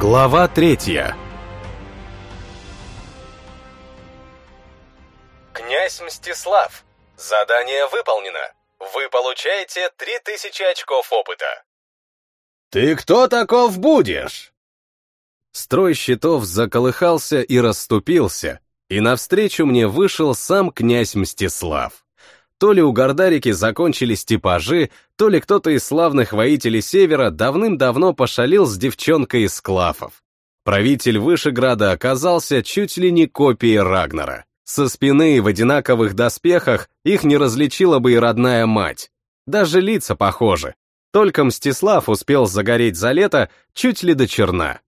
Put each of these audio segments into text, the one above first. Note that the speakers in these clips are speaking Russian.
Глава третья Князь Мстислав. Задание выполнено. Вы получаете 3000 очков опыта. «Ты кто таков будешь?» Строй щитов заколыхался и расступился, и навстречу мне вышел сам князь Мстислав. То ли у Гордарики закончились типажи, то ли кто-то из славных воителей Севера давным-давно пошалил с девчонкой из Клафов. Правитель Вышеграда оказался чуть ли не копией Рагнара. Со спины в одинаковых доспехах их не различила бы и родная мать. Даже лица похожи. Только Мстислав успел загореть за лето чуть ли до черна.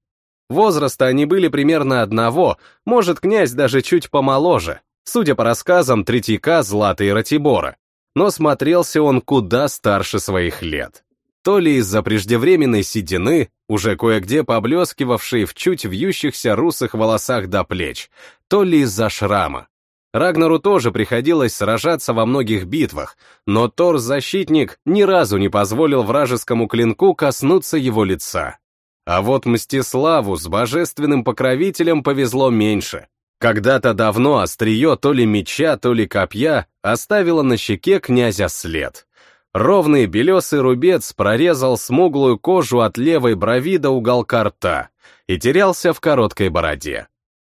Возраста они были примерно одного, может, князь даже чуть помоложе, судя по рассказам Третьяка, Злата и Ратибора. Но смотрелся он куда старше своих лет. То ли из-за преждевременной седины, уже кое-где поблескивавшей в чуть вьющихся русых волосах до плеч, то ли из-за шрама. Рагнару тоже приходилось сражаться во многих битвах, но Тор-защитник ни разу не позволил вражескому клинку коснуться его лица. А вот Мстиславу с божественным покровителем повезло меньше. Когда-то давно острие то ли меча, то ли копья оставило на щеке князя след. Ровный белесый рубец прорезал смуглую кожу от левой брови до уголка рта и терялся в короткой бороде.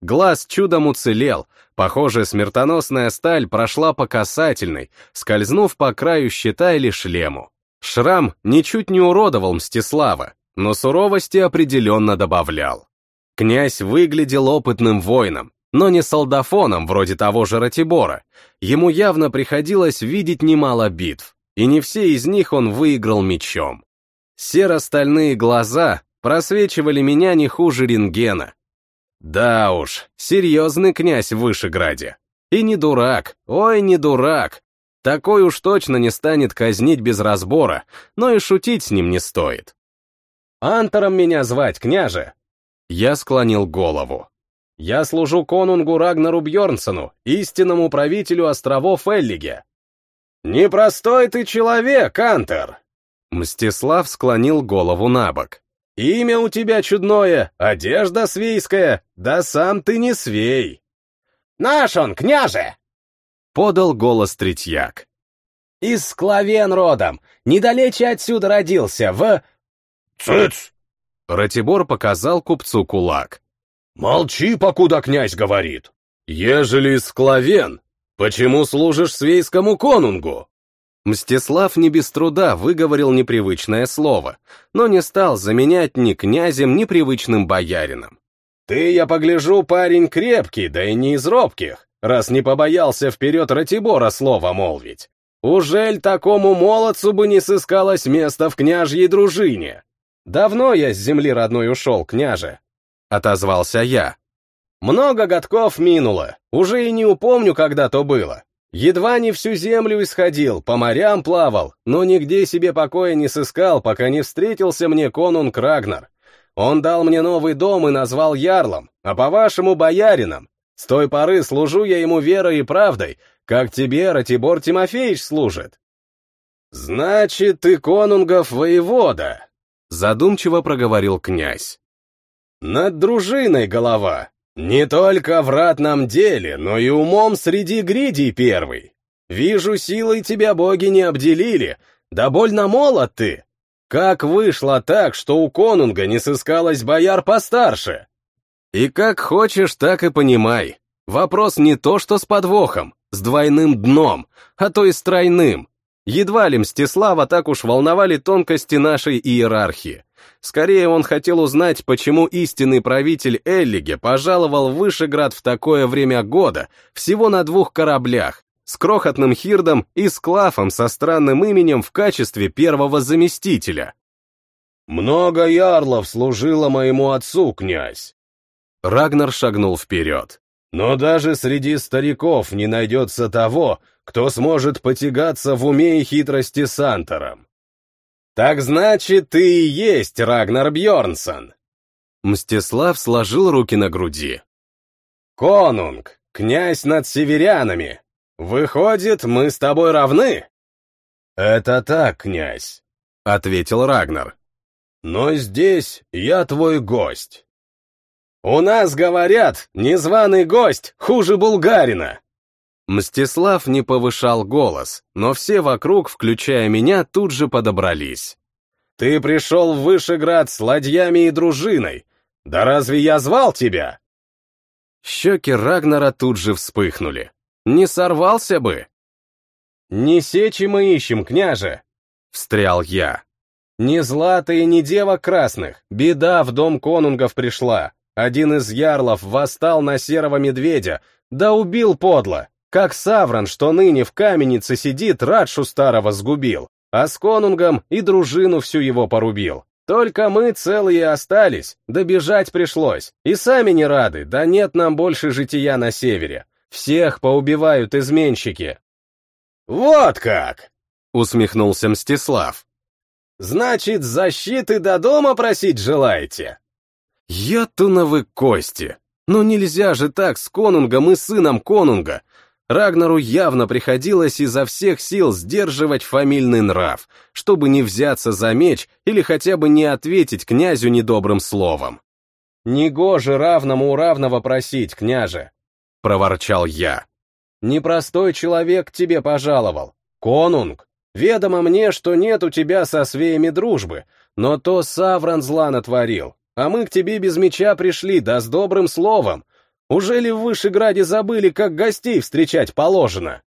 Глаз чудом уцелел, похоже, смертоносная сталь прошла по касательной, скользнув по краю щита или шлему. Шрам ничуть не уродовал Мстислава, но суровости определенно добавлял. Князь выглядел опытным воином, но не солдафоном вроде того же Ратибора. Ему явно приходилось видеть немало битв, и не все из них он выиграл мечом. Серо-стальные глаза просвечивали меня не хуже рентгена. Да уж, серьезный князь в Вышеграде. И не дурак, ой, не дурак. Такой уж точно не станет казнить без разбора, но и шутить с ним не стоит. «Антором меня звать, княже!» Я склонил голову. «Я служу конунгу Рагнару Бьорнсону, истинному правителю островов Эллиге». «Непростой ты человек, Антер!» Мстислав склонил голову на бок. «Имя у тебя чудное, одежда свейская, да сам ты не свей!» «Наш он, княже!» Подал голос Третьяк. «Из Скловен родом, недалече отсюда родился, в...» «Цыц!» Ратибор показал купцу кулак. «Молчи, покуда князь говорит. Ежели скловен, почему служишь свейскому конунгу?» Мстислав не без труда выговорил непривычное слово, но не стал заменять ни князем, ни привычным боярином. «Ты, я погляжу, парень крепкий, да и не из робких, раз не побоялся вперед Ратибора слова молвить. Ужель такому молодцу бы не сыскалось место в княжьей дружине?» «Давно я с земли родной ушел, княже», — отозвался я. «Много годков минуло, уже и не упомню, когда то было. Едва не всю землю исходил, по морям плавал, но нигде себе покоя не сыскал, пока не встретился мне конунг Рагнар. Он дал мне новый дом и назвал ярлом, а по-вашему боярином. С той поры служу я ему верой и правдой, как тебе Ратибор Тимофеевич служит». «Значит, ты конунгов воевода», задумчиво проговорил князь. «Над дружиной голова. Не только в ратном деле, но и умом среди гридей первый. Вижу, силой тебя боги не обделили, да больно молод ты. Как вышло так, что у конунга не сыскалось бояр постарше? И как хочешь, так и понимай. Вопрос не то, что с подвохом, с двойным дном, а то и с тройным. Едва ли Мстислава так уж волновали тонкости нашей иерархии. Скорее он хотел узнать, почему истинный правитель Эллиге пожаловал в Вышеград в такое время года, всего на двух кораблях, с крохотным Хирдом и с Клафом со странным именем в качестве первого заместителя. «Много ярлов служило моему отцу, князь!» Рагнар шагнул вперед. «Но даже среди стариков не найдется того, кто сможет потягаться в уме и хитрости с Антором. Так значит, ты и есть Рагнар Бьорнсон. Мстислав сложил руки на груди. Конунг, князь над северянами. Выходит, мы с тобой равны? Это так, князь, ответил Рагнар. Но здесь я твой гость. У нас, говорят, незваный гость хуже булгарина. Мстислав не повышал голос, но все вокруг, включая меня, тут же подобрались. «Ты пришел в Вышеград с ладьями и дружиной. Да разве я звал тебя?» Щеки Рагнара тут же вспыхнули. Не сорвался бы. «Не сечи мы ищем, княже!» — встрял я. «Не злата и не дева красных, беда в дом конунгов пришла. Один из ярлов восстал на серого медведя, да убил подло, как Савран, что ныне в каменице сидит, Радшу старого сгубил, а с конунгом и дружину всю его порубил. Только мы целые остались, да пришлось, и сами не рады, да нет нам больше жития на севере. Всех поубивают изменщики». «Вот как!» — усмехнулся Мстислав. «Значит, защиты до дома просить желаете?» Я туновы кости. Но нельзя же так с конунгом и сыном конунга. Рагнару явно приходилось изо всех сил сдерживать фамильный нрав, чтобы не взяться за меч или хотя бы не ответить князю недобрым словом. «Негоже равному у равного просить, княже», — проворчал я. «Непростой человек тебе пожаловал. Конунг, ведомо мне, что нет у тебя со свеями дружбы, но то Савран зла натворил, а мы к тебе без меча пришли, да с добрым словом. Уже ли в Вышеграде забыли, как гостей встречать положено?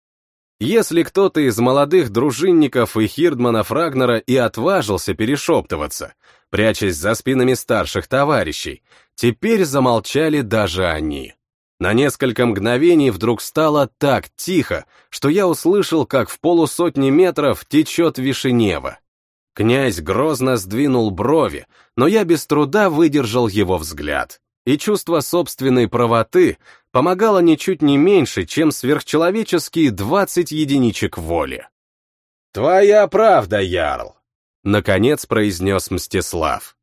Если кто-то из молодых дружинников и хирдманов Рагнера и отважился перешептываться, прячась за спинами старших товарищей, теперь замолчали даже они. На несколько мгновений вдруг стало так тихо, что я услышал, как в полусотни метров течет Вишенева. Князь грозно сдвинул брови, но я без труда выдержал его взгляд. И чувство собственной правоты помогало ничуть не меньше, чем сверхчеловеческие двадцать единичек воли. «Твоя правда, Ярл!» — наконец произнес Мстислав.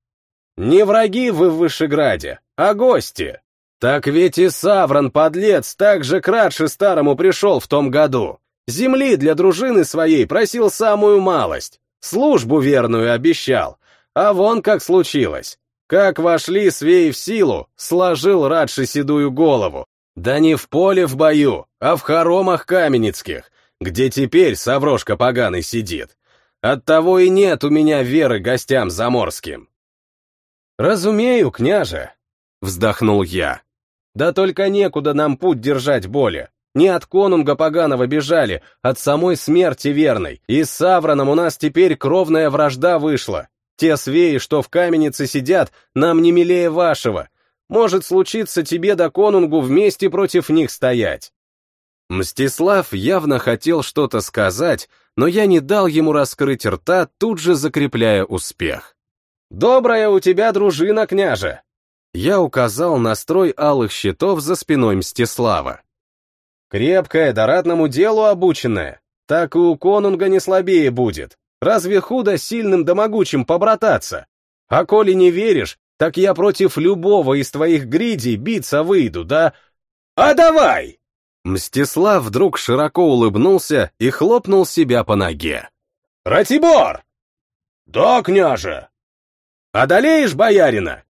«Не враги вы в Вышеграде, а гости. Так ведь и Савран, подлец, так же кратше старому пришел в том году. Земли для дружины своей просил самую малость, Службу верную обещал. А вон как случилось. Как вошли свеи в силу, сложил Радши седую голову. Да не в поле в бою, а в хоромах каменецких, где теперь Саврошка поганый сидит. Оттого и нет у меня веры гостям заморским. «Разумею, княже», — вздохнул я. «Да только некуда нам путь держать более. Не от конунга поганого бежали, от самой смерти верной. И с Савраном у нас теперь кровная вражда вышла. Те свеи, что в каменице сидят, нам не милее вашего. Может случиться тебе да конунгу вместе против них стоять. Мстислав явно хотел что-то сказать, но я не дал ему раскрыть рта, тут же закрепляя успех. «Добрая у тебя дружина, княже!» Я указал на строй алых щитов за спиной Мстислава. Крепкая, да ратному делу обученная. Так и у конунга не слабее будет. Разве худо сильным да могучим побрататься? А коли не веришь, так я против любого из твоих гридей биться выйду, да? А давай!» Мстислав вдруг широко улыбнулся и хлопнул себя по ноге. «Ратибор!» «Да, княже!» «Одолеешь боярина?»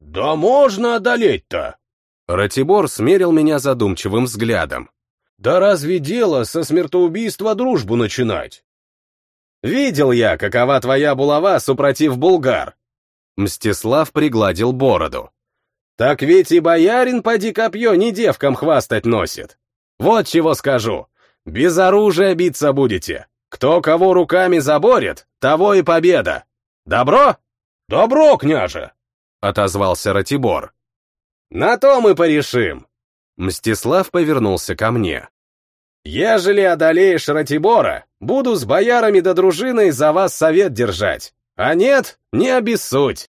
«Да можно одолеть-то!» Ратибор смерил меня задумчивым взглядом. «Да разве дело со смертоубийства дружбу начинать?» «Видел я, какова твоя булава, супротив булгар!» Мстислав пригладил бороду. «Так ведь и боярин поди копье не девкам хвастать носит. Вот чего скажу. Без оружия биться будете. Кто кого руками заборет, того и победа. Добро?» «Добро, княже!» — отозвался Ратибор. На то мы порешим. Мстислав повернулся ко мне. Ежели одолеешь Ратибора, буду с боярами да дружиной за вас совет держать. А нет, не обессудь.